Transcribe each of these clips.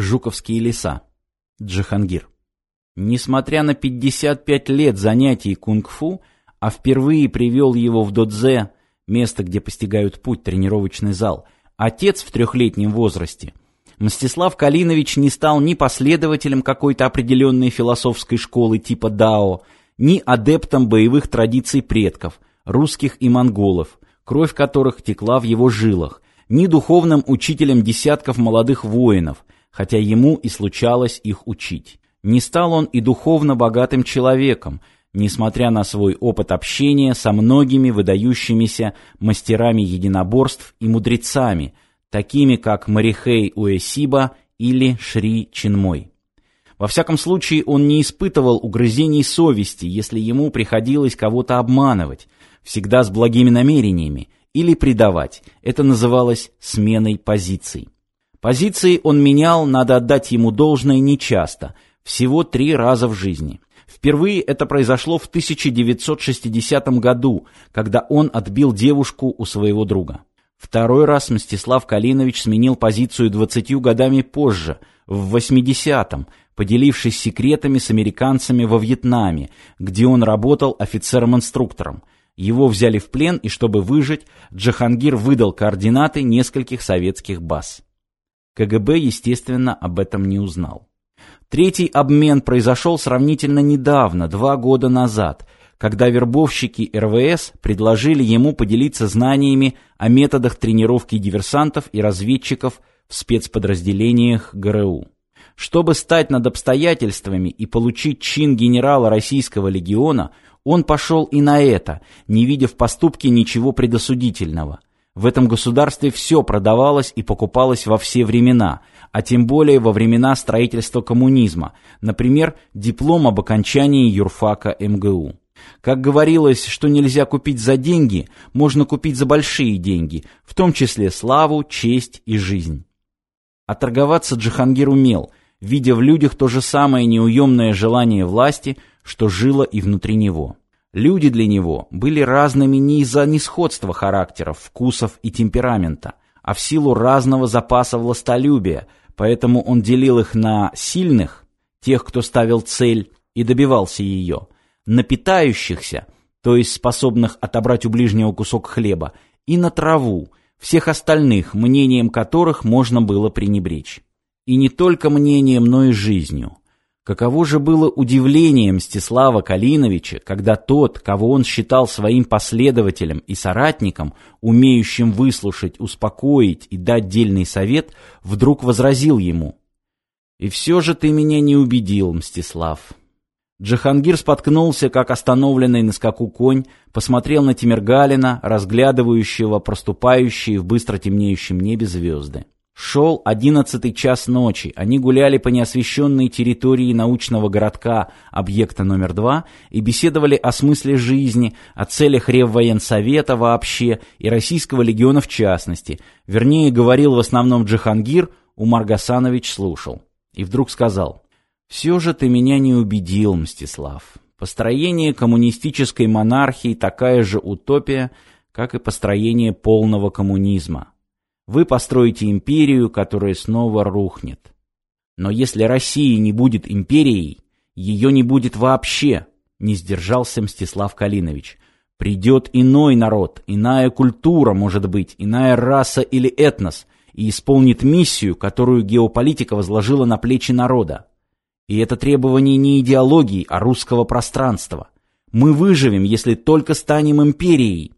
Жуковские леса. Джихангир. Несмотря на 55 лет занятий кунг-фу, а впервые привел его в Додзе, место, где постигают путь тренировочный зал, отец в трехлетнем возрасте, Мстислав Калинович не стал ни последователем какой-то определенной философской школы типа Дао, ни адептом боевых традиций предков, русских и монголов, кровь которых текла в его жилах, ни духовным учителем десятков молодых воинов, хотя ему и случалось их учить. Не стал он и духовно богатым человеком, несмотря на свой опыт общения со многими выдающимися мастерами единоборств и мудрецами, такими как Марихей Уэсиба или Шри Чинмой. Во всяком случае, он не испытывал угрызений совести, если ему приходилось кого-то обманывать, всегда с благими намерениями, или предавать. Это называлось сменой позиций. Позиции он менял, надо отдать ему должное, нечасто, всего три раза в жизни. Впервые это произошло в 1960 году, когда он отбил девушку у своего друга. Второй раз Мстислав Калинович сменил позицию двадцатью годами позже, в 80-м, поделившись секретами с американцами во Вьетнаме, где он работал офицером-инструктором. Его взяли в плен, и чтобы выжить, Джахангир выдал координаты нескольких советских баз. КГБ, естественно, об этом не узнал. Третий обмен произошел сравнительно недавно, два года назад, когда вербовщики РВС предложили ему поделиться знаниями о методах тренировки диверсантов и разведчиков в спецподразделениях ГРУ. Чтобы стать над обстоятельствами и получить чин генерала Российского легиона, он пошел и на это, не видя в поступке ничего предосудительного – в этом государстве все продавалось и покупалось во все времена, а тем более во времена строительства коммунизма, например, диплом об окончании юрфака МГУ. Как говорилось, что нельзя купить за деньги, можно купить за большие деньги, в том числе славу, честь и жизнь. А торговаться Джихангир умел, видя в людях то же самое неуемное желание власти, что жило и внутри него. Люди для него были разными не из-за несходства характеров, вкусов и темперамента, а в силу разного запаса властолюбия, поэтому он делил их на сильных, тех, кто ставил цель и добивался ее, на питающихся, то есть способных отобрать у ближнего кусок хлеба, и на траву, всех остальных, мнением которых можно было пренебречь. И не только мнением, но и жизнью. Каково же было удивление Мстислава Калиновича, когда тот, кого он считал своим последователем и соратником, умеющим выслушать, успокоить и дать дельный совет, вдруг возразил ему. «И все же ты меня не убедил, Мстислав». Джахангир споткнулся, как остановленный на скаку конь, посмотрел на Тимиргалина, разглядывающего проступающие в быстро темнеющем небе звезды. Шел одиннадцатый час ночи. Они гуляли по неосвещенной территории научного городка объекта номер два и беседовали о смысле жизни, о целях Реввоенсовета вообще и Российского легиона в частности. Вернее, говорил в основном Джихангир, Умар Гасанович слушал. И вдруг сказал, «Все же ты меня не убедил, Мстислав. Построение коммунистической монархии такая же утопия, как и построение полного коммунизма. Вы построите империю, которая снова рухнет. Но если Россия не будет империей, ее не будет вообще, не сдержался Мстислав Калинович. Придет иной народ, иная культура, может быть, иная раса или этнос, и исполнит миссию, которую геополитика возложила на плечи народа. И это требование не идеологии, а русского пространства. Мы выживем, если только станем империей.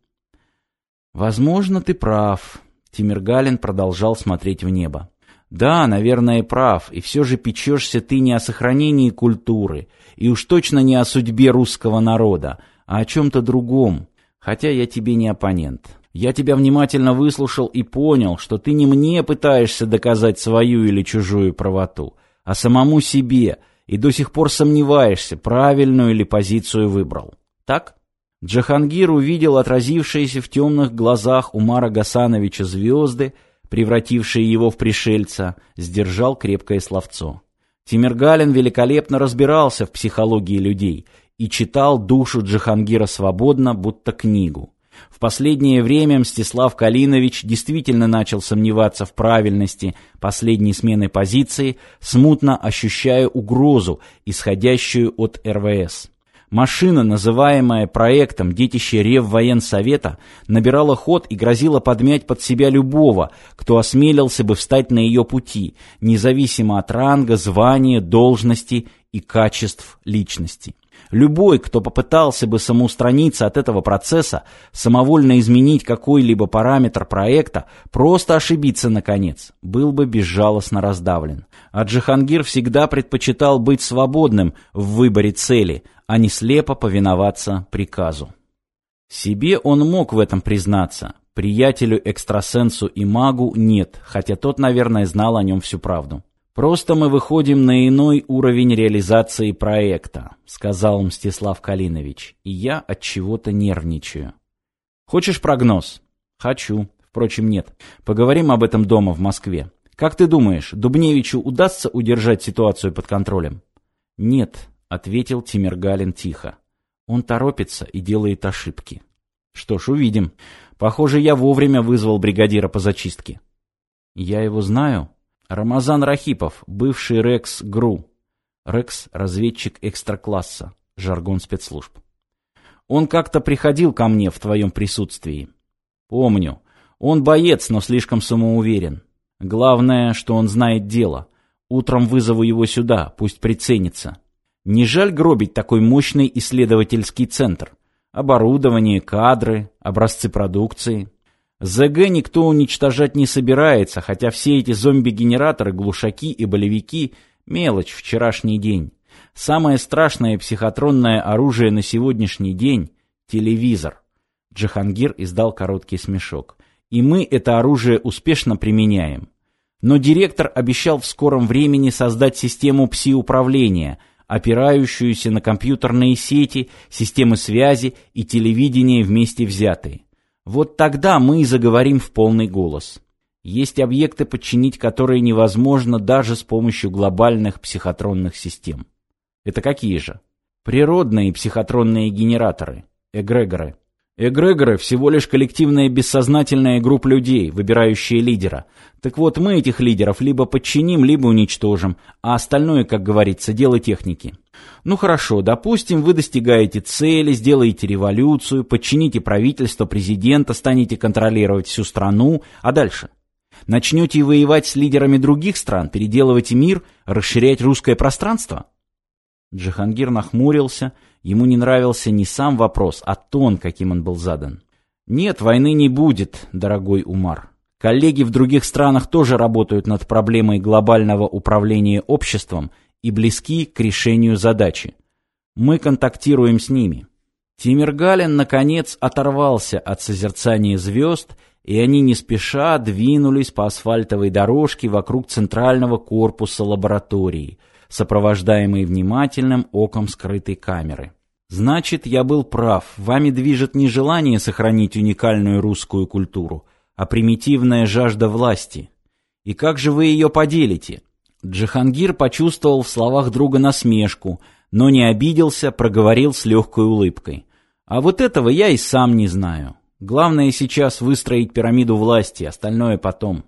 Возможно, ты прав, Тимиргалин продолжал смотреть в небо. «Да, наверное, прав, и все же печешься ты не о сохранении культуры, и уж точно не о судьбе русского народа, а о чем-то другом, хотя я тебе не оппонент. Я тебя внимательно выслушал и понял, что ты не мне пытаешься доказать свою или чужую правоту, а самому себе, и до сих пор сомневаешься, правильную ли позицию выбрал. Так?» Джахангир увидел отразившиеся в темных глазах Умара Гасановича звезды, превратившие его в пришельца, сдержал крепкое словцо. Тимиргалин великолепно разбирался в психологии людей и читал душу Джахангира свободно, будто книгу. В последнее время Мстислав Калинович действительно начал сомневаться в правильности последней смены позиции, смутно ощущая угрозу, исходящую от РВС. Машина, называемая проектом «Детище Реввоенсовета», набирала ход и грозила подмять под себя любого, кто осмелился бы встать на ее пути, независимо от ранга, звания, должности и качеств личности. Любой, кто попытался бы самоустраниться от этого процесса, самовольно изменить какой-либо параметр проекта, просто ошибиться наконец, был бы безжалостно раздавлен. А Джихангир всегда предпочитал быть свободным в выборе цели, а не слепо повиноваться приказу. Себе он мог в этом признаться, приятелю-экстрасенсу и магу нет, хотя тот, наверное, знал о нем всю правду. «Просто мы выходим на иной уровень реализации проекта», сказал Мстислав Калинович, и я от чего-то нервничаю. «Хочешь прогноз?» «Хочу. Впрочем, нет. Поговорим об этом дома в Москве. Как ты думаешь, Дубневичу удастся удержать ситуацию под контролем?» «Нет», — ответил Тимиргалин тихо. «Он торопится и делает ошибки». «Что ж, увидим. Похоже, я вовремя вызвал бригадира по зачистке». «Я его знаю», Рамазан Рахипов, бывший Рекс ГРУ. Рекс – разведчик экстракласса, жаргон спецслужб. Он как-то приходил ко мне в твоем присутствии. Помню. Он боец, но слишком самоуверен. Главное, что он знает дело. Утром вызову его сюда, пусть приценится. Не жаль гробить такой мощный исследовательский центр. Оборудование, кадры, образцы продукции – ЗГ никто уничтожать не собирается, хотя все эти зомби-генераторы, глушаки и болевики – мелочь вчерашний день. Самое страшное психотронное оружие на сегодняшний день – телевизор. Джахангир издал короткий смешок. И мы это оружие успешно применяем. Но директор обещал в скором времени создать систему пси-управления, опирающуюся на компьютерные сети, системы связи и телевидение вместе взятые. Вот тогда мы и заговорим в полный голос. Есть объекты, подчинить которые невозможно даже с помощью глобальных психотронных систем. Это какие же? Природные психотронные генераторы, эгрегоры. Эгрегоры – всего лишь коллективная бессознательная группа людей, выбирающая лидера. Так вот, мы этих лидеров либо подчиним, либо уничтожим, а остальное, как говорится, дело техники. Ну хорошо, допустим, вы достигаете цели, сделаете революцию, подчините правительство, президента, станете контролировать всю страну, а дальше? Начнете воевать с лидерами других стран, переделывать мир, расширять русское пространство? Джихангир нахмурился, ему не нравился не сам вопрос, а тон, каким он был задан. Нет, войны не будет, дорогой Умар. Коллеги в других странах тоже работают над проблемой глобального управления обществом и близки к решению задачи. Мы контактируем с ними. Тимиргалин, наконец, оторвался от созерцания звезд, и они не спеша двинулись по асфальтовой дорожке вокруг центрального корпуса лаборатории, сопровождаемой внимательным оком скрытой камеры. Значит, я был прав, вами движет не желание сохранить уникальную русскую культуру, а примитивная жажда власти. И как же вы ее поделите? Джихангир почувствовал в словах друга насмешку, но не обиделся, проговорил с легкой улыбкой. «А вот этого я и сам не знаю. Главное сейчас выстроить пирамиду власти, остальное потом».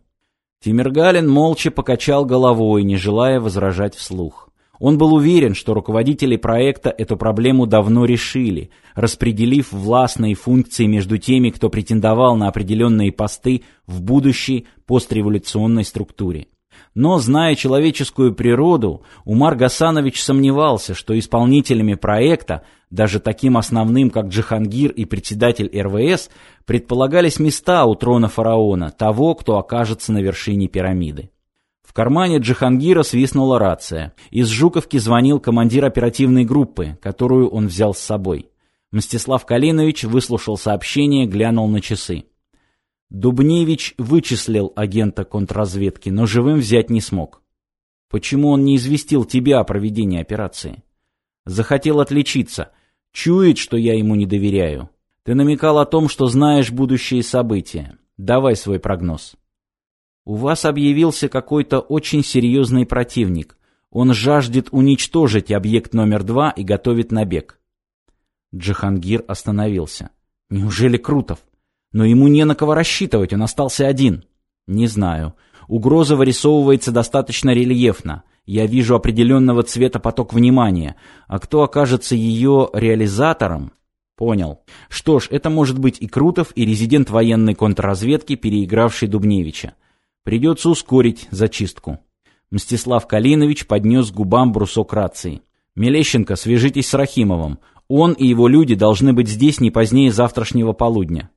Тимиргалин молча покачал головой, не желая возражать вслух. Он был уверен, что руководители проекта эту проблему давно решили, распределив властные функции между теми, кто претендовал на определенные посты в будущей постреволюционной структуре. Но, зная человеческую природу, Умар Гасанович сомневался, что исполнителями проекта, даже таким основным, как Джихангир и председатель РВС, предполагались места у трона фараона, того, кто окажется на вершине пирамиды. В кармане Джихангира свистнула рация. Из Жуковки звонил командир оперативной группы, которую он взял с собой. Мстислав Калинович выслушал сообщение, глянул на часы. Дубневич вычислил агента контрразведки, но живым взять не смог. Почему он не известил тебя о проведении операции? Захотел отличиться. Чует, что я ему не доверяю. Ты намекал о том, что знаешь будущие события. Давай свой прогноз. У вас объявился какой-то очень серьезный противник. Он жаждет уничтожить объект номер два и готовит набег. Джихангир остановился. Неужели Крутов? Но ему не на кого рассчитывать, он остался один. Не знаю. Угроза вырисовывается достаточно рельефно. Я вижу определенного цвета поток внимания. А кто окажется ее реализатором? Понял. Что ж, это может быть и Крутов, и резидент военной контрразведки, переигравший Дубневича. Придется ускорить зачистку. Мстислав Калинович поднес губам брусок рации. «Мелещенко, свяжитесь с Рахимовым. Он и его люди должны быть здесь не позднее завтрашнего полудня».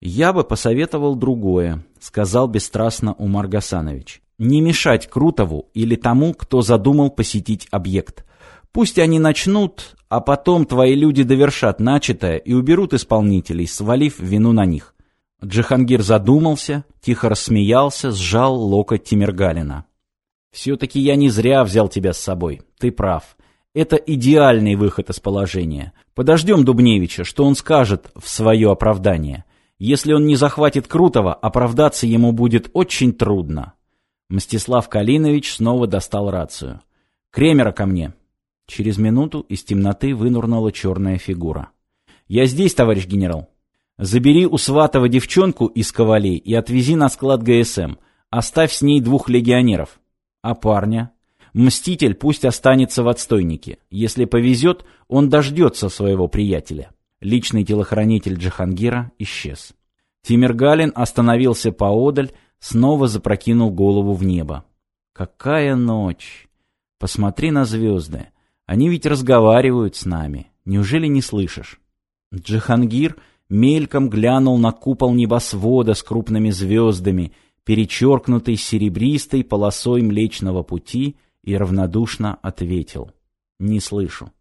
«Я бы посоветовал другое», — сказал бесстрастно Умар Гасанович. «Не мешать Крутову или тому, кто задумал посетить объект. Пусть они начнут, а потом твои люди довершат начатое и уберут исполнителей, свалив вину на них». Джихангир задумался, тихо рассмеялся, сжал локоть Тимиргалина. «Все-таки я не зря взял тебя с собой. Ты прав. Это идеальный выход из положения. Подождем Дубневича, что он скажет в свое оправдание. Если он не захватит Крутого, оправдаться ему будет очень трудно». Мстислав Калинович снова достал рацию. «Кремера ко мне». Через минуту из темноты вынурнула черная фигура. «Я здесь, товарищ генерал». «Забери у Сватова девчонку из Ковалей и отвези на склад ГСМ. Оставь с ней двух легионеров». А парня? Мститель пусть останется в отстойнике. Если повезет, он дождется своего приятеля. Личный телохранитель Джахангира исчез. Тимиргалин остановился поодаль, снова запрокинул голову в небо. Какая ночь! Посмотри на звезды. Они ведь разговаривают с нами. Неужели не слышишь? Джахангир мельком глянул на купол небосвода с крупными звездами — перечеркнутый серебристой полосой Млечного Пути, и равнодушно ответил «Не слышу».